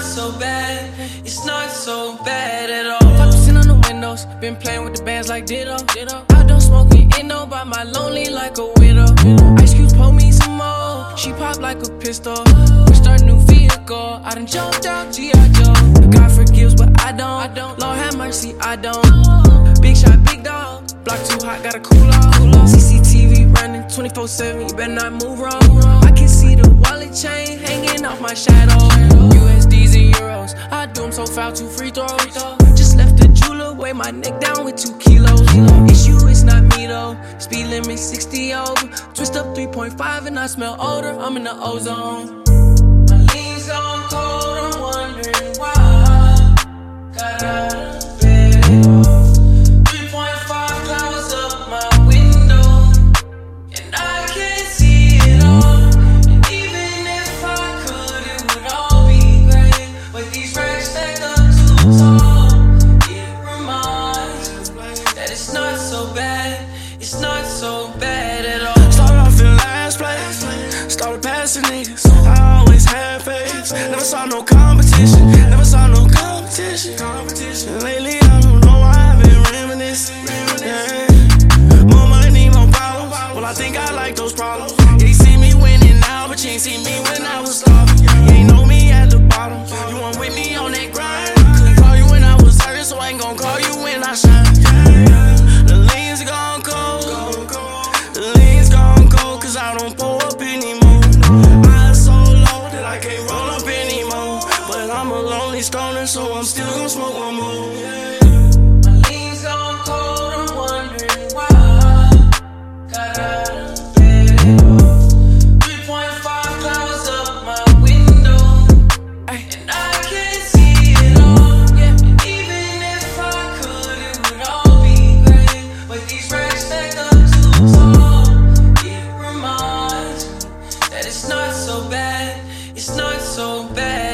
not so bad. It's not so bad at all. Focusing on the windows, been playing with the bands like Ditto. Ditto. I don't smoking Indo, by my lonely like a widow. Ice cubes pull me some more. She pop like a pistol. Start a new vehicle. I done jumped out G.I. Joe. God forgives, but I don't. I don't. Lord have mercy, I don't. Big shot, big dog. Block too hot, gotta cool off. CCTV running 24 7, you better not move wrong. I can see the wallet chain hanging off my shadow. USDs euros, I do them so foul, two free throws. Just left the jeweler, weigh my neck down with two kilos. Hmm. Issue, it's not me though. Speed limit 60 over. Twist up 3.5 and I smell odor, I'm in the ozone. Niggas. I always had faith, never saw no competition, never saw no competition. Competition. Lately, I don't know why I've been reminiscing. Yeah. More money, more problems. Well, I think I like those problems. Yeah, you see me winning now, but you ain't see me when I was starving. You ain't know me at the bottom. You weren't with me on that grind. Couldn't call you when I was hurt, so I ain't gon' call you when I shine. The lane's gone cold. The lane's gone cold, cause I don't tall. It reminds me that it's not so bad. It's not so bad.